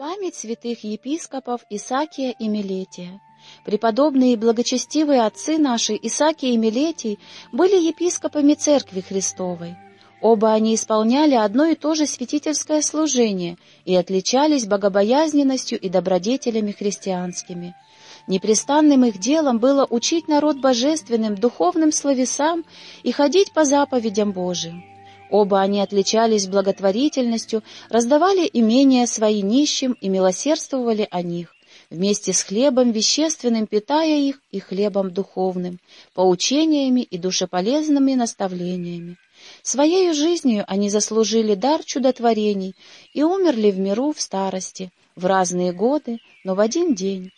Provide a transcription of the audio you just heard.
Память святых епископов Исакия и Милетия. Преподобные и благочестивые отцы наши Исакия и Милетий были епископами Церкви Христовой. Оба они исполняли одно и то же святительское служение и отличались богобоязненностью и добродетелями христианскими. Непрестанным их делом было учить народ божественным, духовным словесам и ходить по заповедям Божиим. Оба они отличались благотворительностью, раздавали имения свои нищим и милосердствовали о них, вместе с хлебом вещественным питая их и хлебом духовным, поучениями и душеполезными наставлениями. Своею жизнью они заслужили дар чудотворений и умерли в миру в старости, в разные годы, но в один день.